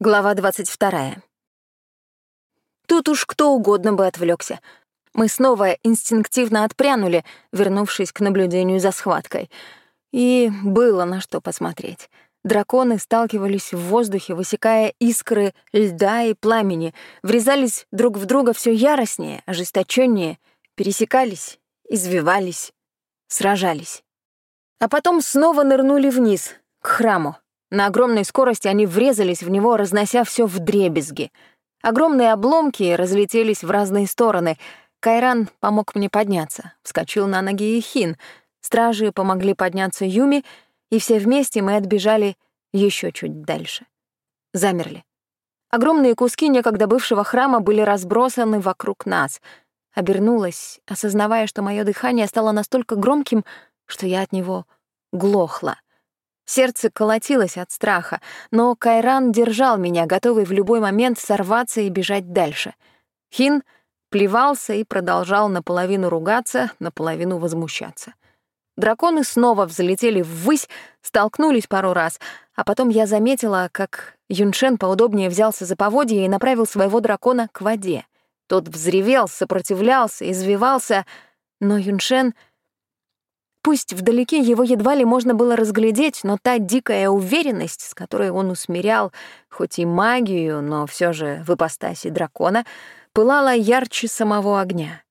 Глава 22. Тут уж кто угодно бы отвлекся. Мы снова инстинктивно отпрянули, вернувшись к наблюдению за схваткой. И было на что посмотреть. Драконы сталкивались в воздухе, высекая искры льда и пламени, врезались друг в друга все яростнее, ожесточеннее, пересекались, извивались, сражались. А потом снова нырнули вниз, к храму. На огромной скорости они врезались в него, разнося все в дребезги. Огромные обломки разлетелись в разные стороны. Кайран помог мне подняться. Вскочил на ноги и Хин. Стражи помогли подняться Юми, и все вместе мы отбежали еще чуть дальше. Замерли. Огромные куски некогда бывшего храма были разбросаны вокруг нас. Обернулась, осознавая, что мое дыхание стало настолько громким, что я от него глохла. Сердце колотилось от страха, но Кайран держал меня, готовый в любой момент сорваться и бежать дальше. Хин плевался и продолжал наполовину ругаться, наполовину возмущаться. Драконы снова взлетели ввысь, столкнулись пару раз, а потом я заметила, как Юншен поудобнее взялся за поводья и направил своего дракона к воде. Тот взревел, сопротивлялся, извивался, но Юншен — Пусть вдалеке его едва ли можно было разглядеть, но та дикая уверенность, с которой он усмирял хоть и магию, но все же в ипостаси дракона, пылала ярче самого огня.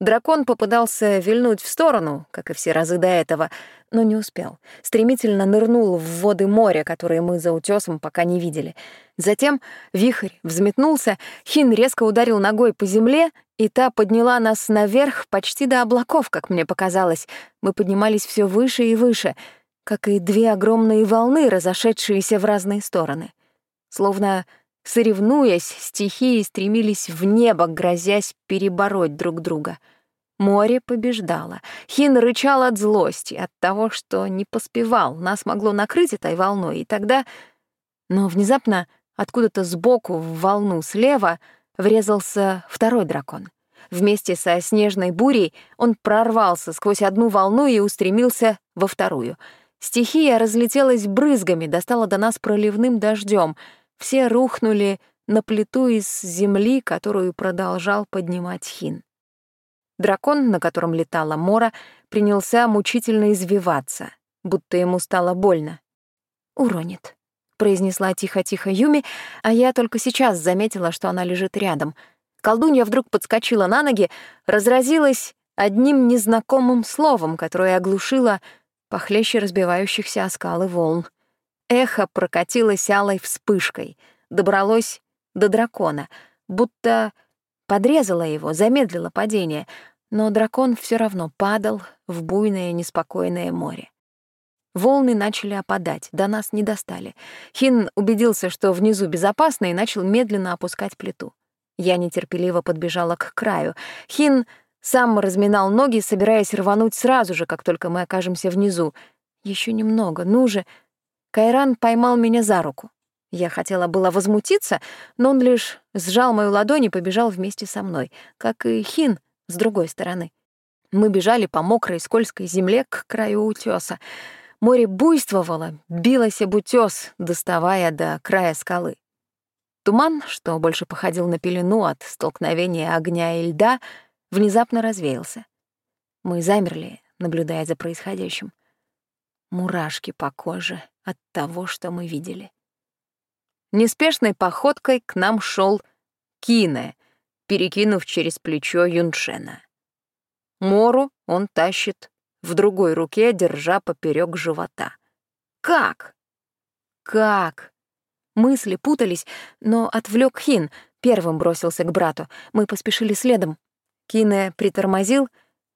Дракон попытался вильнуть в сторону, как и все разы до этого, но не успел. Стремительно нырнул в воды моря, которые мы за утесом пока не видели. Затем вихрь взметнулся, Хин резко ударил ногой по земле, и та подняла нас наверх почти до облаков, как мне показалось. Мы поднимались все выше и выше, как и две огромные волны, разошедшиеся в разные стороны. Словно соревнуясь, стихии стремились в небо, грозясь перебороть друг друга — Море побеждало. Хин рычал от злости, от того, что не поспевал. Нас могло накрыть этой волной, и тогда... Но внезапно откуда-то сбоку в волну слева врезался второй дракон. Вместе со снежной бурей он прорвался сквозь одну волну и устремился во вторую. Стихия разлетелась брызгами, достала до нас проливным дождем. Все рухнули на плиту из земли, которую продолжал поднимать Хин. Дракон, на котором летала Мора, принялся мучительно извиваться, будто ему стало больно. «Уронит», — произнесла тихо-тихо Юми, а я только сейчас заметила, что она лежит рядом. Колдунья вдруг подскочила на ноги, разразилась одним незнакомым словом, которое оглушило похлеще разбивающихся о скалы волн. Эхо прокатилось алой вспышкой, добралось до дракона, будто подрезало его, замедлило падение, но дракон все равно падал в буйное неспокойное море. Волны начали опадать, до нас не достали. Хин убедился, что внизу безопасно, и начал медленно опускать плиту. Я нетерпеливо подбежала к краю. Хин сам разминал ноги, собираясь рвануть сразу же, как только мы окажемся внизу. Еще немного, ну же. Кайран поймал меня за руку. Я хотела было возмутиться, но он лишь сжал мою ладонь и побежал вместе со мной, как и Хин — с другой стороны. Мы бежали по мокрой скользкой земле к краю утёса. Море буйствовало, билось об утёс, доставая до края скалы. Туман, что больше походил на пелену от столкновения огня и льда, внезапно развеялся. Мы замерли, наблюдая за происходящим. Мурашки по коже от того, что мы видели. Неспешной походкой к нам шел Кине, перекинув через плечо Юншена. Мору он тащит в другой руке, держа поперек живота. Как? Как? Мысли путались, но отвлек Хин, первым бросился к брату. Мы поспешили следом. Кине притормозил,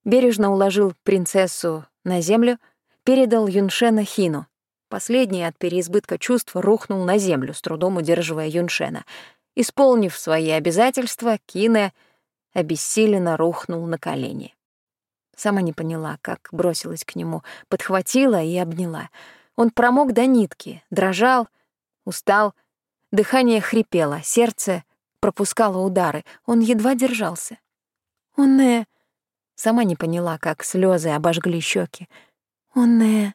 бережно уложил принцессу на землю, передал Юншена Хину. Последний от переизбытка чувств рухнул на землю, с трудом удерживая Юншена — Исполнив свои обязательства, Кине обессиленно рухнул на колени. Сама не поняла, как бросилась к нему, подхватила и обняла. Он промок до нитки, дрожал, устал, дыхание хрипело, сердце пропускало удары, он едва держался. Он не... Сама не поняла, как слезы обожгли щеки. Он не...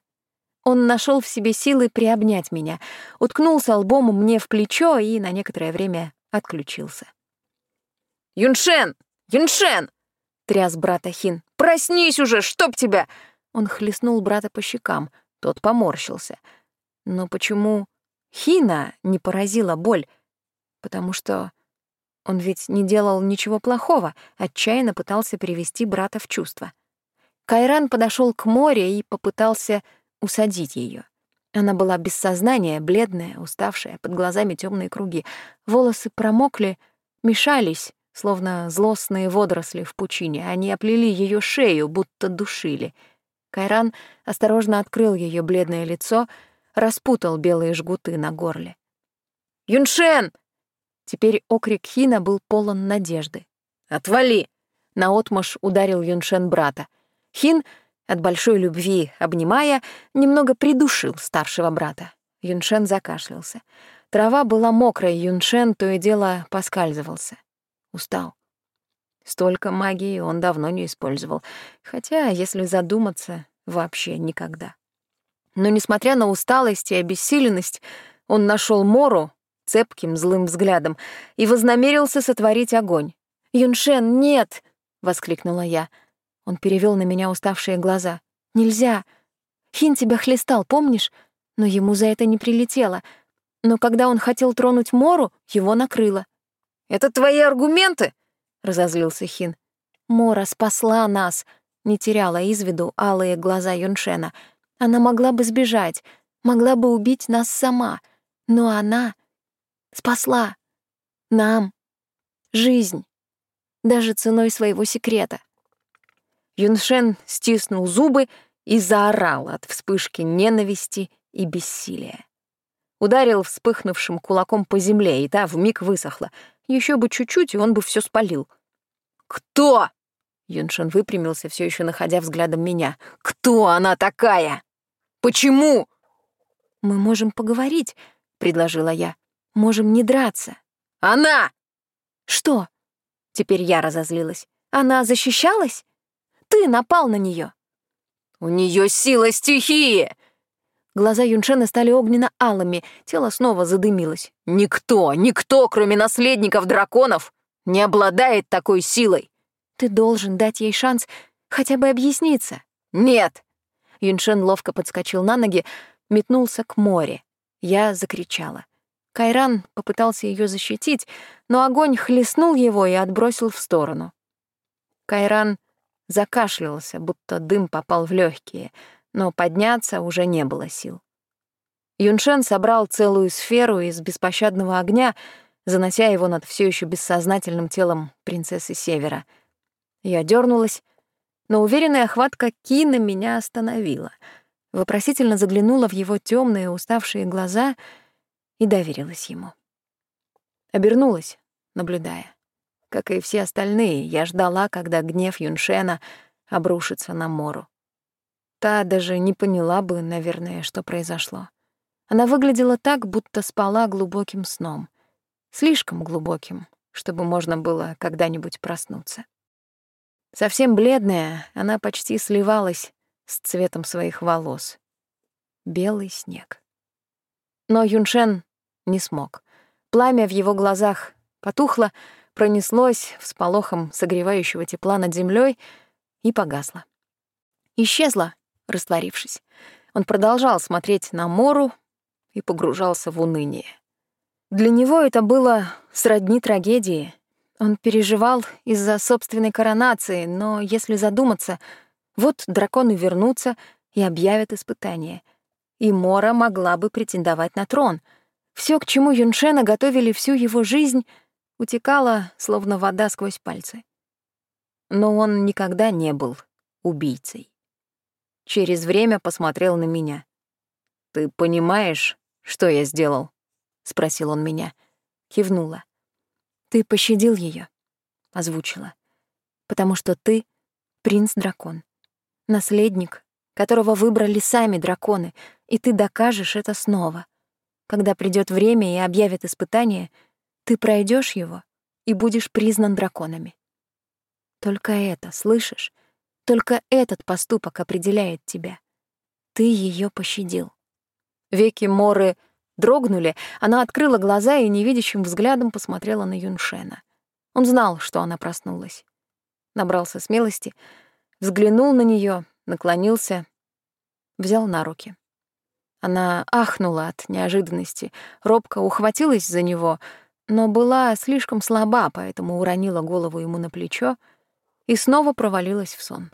Он нашел в себе силы приобнять меня, уткнулся лбом мне в плечо и на некоторое время отключился. «Юншен! Юншен!» — тряс брата Хин. «Проснись уже, чтоб тебя!» Он хлестнул брата по щекам, тот поморщился. Но почему Хина не поразила боль? Потому что он ведь не делал ничего плохого, отчаянно пытался привести брата в чувство. Кайран подошел к морю и попытался усадить ее. Она была без сознания, бледная, уставшая, под глазами темные круги. Волосы промокли, мешались, словно злостные водоросли в пучине. Они оплели ее шею, будто душили. Кайран осторожно открыл ее бледное лицо, распутал белые жгуты на горле. «Юншен!» Теперь окрик Хина был полон надежды. «Отвали!» Наотмашь ударил Юншен брата. Хин от большой любви, обнимая, немного придушил старшего брата. Юншен закашлялся. Трава была мокрая, Юншен то и дело поскальзывался. Устал. Столько магии он давно не использовал, хотя, если задуматься, вообще никогда. Но, несмотря на усталость и обессиленность, он нашел Мору цепким злым взглядом и вознамерился сотворить огонь. «Юншен, нет!» — воскликнула я. Он перевел на меня уставшие глаза. «Нельзя! Хин тебя хлестал, помнишь? Но ему за это не прилетело. Но когда он хотел тронуть Мору, его накрыло». «Это твои аргументы?» — разозлился Хин. «Мора спасла нас», — не теряла из виду алые глаза Юншена. «Она могла бы сбежать, могла бы убить нас сама, но она спасла нам жизнь, даже ценой своего секрета». Юншен стиснул зубы и заорал от вспышки ненависти и бессилия. Ударил вспыхнувшим кулаком по земле, и та вмиг высохла. Еще бы чуть-чуть, и он бы все спалил. «Кто?» Юншен выпрямился, все еще находя взглядом меня. «Кто она такая? Почему?» «Мы можем поговорить», — предложила я. «Можем не драться». «Она!» «Что?» Теперь я разозлилась. «Она защищалась?» Ты напал на нее. У нее сила стихии. Глаза Юншена стали огненно-алыми, тело снова задымилось. Никто, никто, кроме наследников драконов, не обладает такой силой. Ты должен дать ей шанс хотя бы объясниться. Нет. Юншен ловко подскочил на ноги, метнулся к морю. Я закричала. Кайран попытался ее защитить, но огонь хлестнул его и отбросил в сторону. Кайран закашлялся, будто дым попал в легкие, но подняться уже не было сил. Юншен собрал целую сферу из беспощадного огня, занося его над все еще бессознательным телом принцессы Севера. Я дернулась, но уверенная охватка Кина меня остановила. Вопросительно заглянула в его темные, уставшие глаза и доверилась ему. Обернулась, наблюдая. Как и все остальные, я ждала, когда гнев Юншена обрушится на Мору. Та даже не поняла бы, наверное, что произошло. Она выглядела так, будто спала глубоким сном. Слишком глубоким, чтобы можно было когда-нибудь проснуться. Совсем бледная, она почти сливалась с цветом своих волос. Белый снег. Но Юншен не смог. Пламя в его глазах потухло, пронеслось всполохом согревающего тепла над землей и погасло. Исчезло, растворившись. Он продолжал смотреть на Мору и погружался в уныние. Для него это было сродни трагедии. Он переживал из-за собственной коронации, но если задуматься, вот драконы вернутся и объявят испытание. И Мора могла бы претендовать на трон. Все, к чему Юншена готовили всю его жизнь — утекала, словно вода сквозь пальцы. Но он никогда не был убийцей. Через время посмотрел на меня. «Ты понимаешь, что я сделал?» — спросил он меня. Кивнула. «Ты пощадил ее, озвучила. «Потому что ты — принц-дракон, наследник, которого выбрали сами драконы, и ты докажешь это снова. Когда придет время и объявят испытание — ты пройдешь его и будешь признан драконами. Только это, слышишь? Только этот поступок определяет тебя. ты ее пощадил. Веки Моры дрогнули, она открыла глаза и невидящим взглядом посмотрела на Юншена. Он знал, что она проснулась. Набрался смелости, взглянул на нее, наклонился, взял на руки. Она ахнула от неожиданности, робко ухватилась за него, но была слишком слаба, поэтому уронила голову ему на плечо и снова провалилась в сон.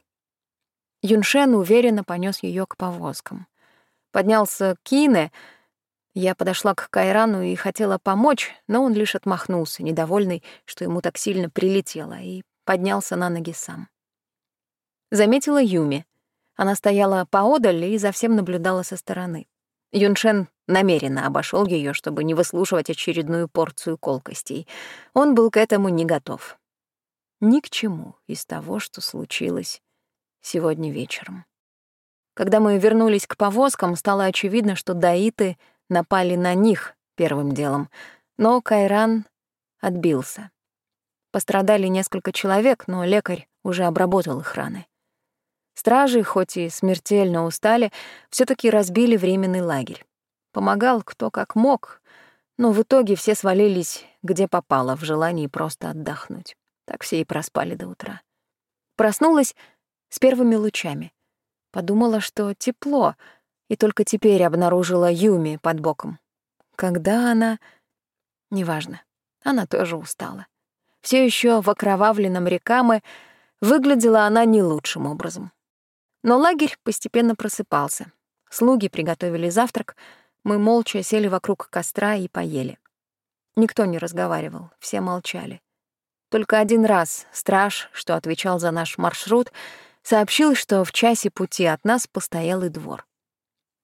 Юншен уверенно понес ее к повозкам. Поднялся Кине. Я подошла к Кайрану и хотела помочь, но он лишь отмахнулся, недовольный, что ему так сильно прилетело, и поднялся на ноги сам. Заметила Юми. Она стояла поодаль и за всем наблюдала со стороны. Юншен намеренно обошел ее, чтобы не выслушивать очередную порцию колкостей. Он был к этому не готов. Ни к чему из того, что случилось сегодня вечером. Когда мы вернулись к повозкам, стало очевидно, что даиты напали на них первым делом, но Кайран отбился. Пострадали несколько человек, но лекарь уже обработал их раны. Стражи, хоть и смертельно устали, все таки разбили временный лагерь. Помогал кто как мог, но в итоге все свалились где попало в желании просто отдохнуть. Так все и проспали до утра. Проснулась с первыми лучами. Подумала, что тепло, и только теперь обнаружила Юми под боком. Когда она... Неважно, она тоже устала. Все еще в окровавленном рекаме выглядела она не лучшим образом. Но лагерь постепенно просыпался. Слуги приготовили завтрак, мы молча сели вокруг костра и поели. Никто не разговаривал, все молчали. Только один раз страж, что отвечал за наш маршрут, сообщил, что в часе пути от нас постоялый двор.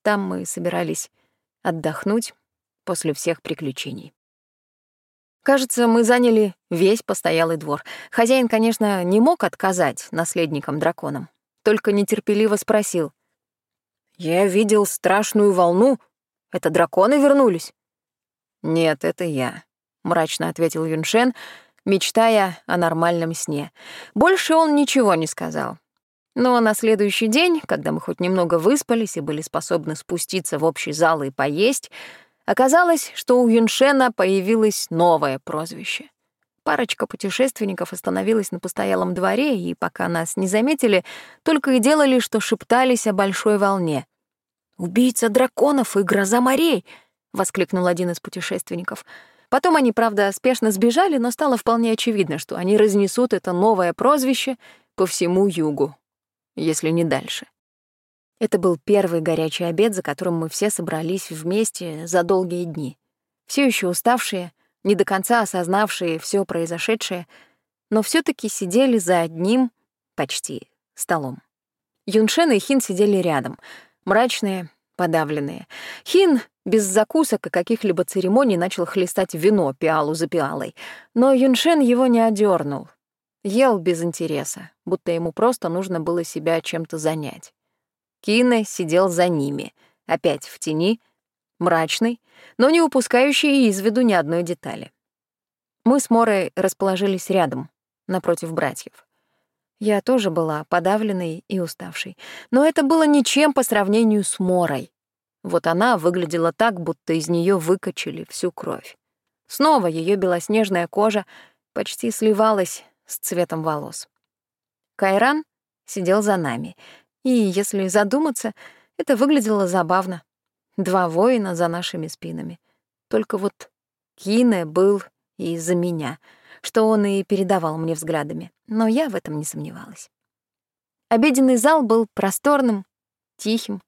Там мы собирались отдохнуть после всех приключений. Кажется, мы заняли весь постоялый двор. Хозяин, конечно, не мог отказать наследникам-драконам только нетерпеливо спросил. «Я видел страшную волну. Это драконы вернулись?» «Нет, это я», — мрачно ответил Юншен, мечтая о нормальном сне. Больше он ничего не сказал. Но на следующий день, когда мы хоть немного выспались и были способны спуститься в общий зал и поесть, оказалось, что у Юншена появилось новое прозвище. Парочка путешественников остановилась на постоялом дворе, и пока нас не заметили, только и делали, что шептались о большой волне. «Убийца драконов и гроза морей!» — воскликнул один из путешественников. Потом они, правда, спешно сбежали, но стало вполне очевидно, что они разнесут это новое прозвище по всему югу, если не дальше. Это был первый горячий обед, за которым мы все собрались вместе за долгие дни. Все еще уставшие — не до конца осознавшие все произошедшее, но все таки сидели за одним, почти, столом. Юншен и Хин сидели рядом, мрачные, подавленные. Хин без закусок и каких-либо церемоний начал хлестать вино пиалу за пиалой, но Юншен его не одернул. Ел без интереса, будто ему просто нужно было себя чем-то занять. Кине сидел за ними, опять в тени — мрачный, но не упускающий из виду ни одной детали. Мы с Морой расположились рядом, напротив братьев. Я тоже была подавленной и уставшей, но это было ничем по сравнению с Морой. Вот она выглядела так, будто из нее выкачали всю кровь. Снова ее белоснежная кожа почти сливалась с цветом волос. Кайран сидел за нами, и, если задуматься, это выглядело забавно. Два воина за нашими спинами. Только вот Кине был и за меня, что он и передавал мне взглядами, но я в этом не сомневалась. Обеденный зал был просторным, тихим,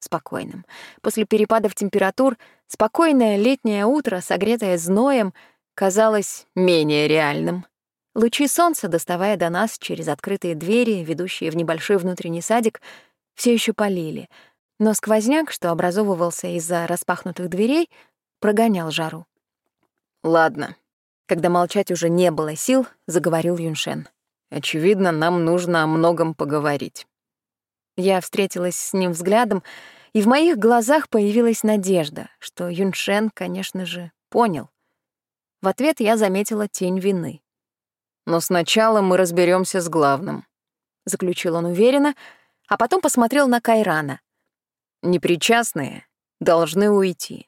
спокойным. После перепадов температур спокойное летнее утро, согретое зноем, казалось менее реальным. Лучи солнца, доставая до нас через открытые двери, ведущие в небольшой внутренний садик, все еще полили — но сквозняк, что образовывался из-за распахнутых дверей, прогонял жару. «Ладно». Когда молчать уже не было сил, заговорил Юншен. «Очевидно, нам нужно о многом поговорить». Я встретилась с ним взглядом, и в моих глазах появилась надежда, что Юншен, конечно же, понял. В ответ я заметила тень вины. «Но сначала мы разберемся с главным», — заключил он уверенно, а потом посмотрел на Кайрана. Непричастные должны уйти.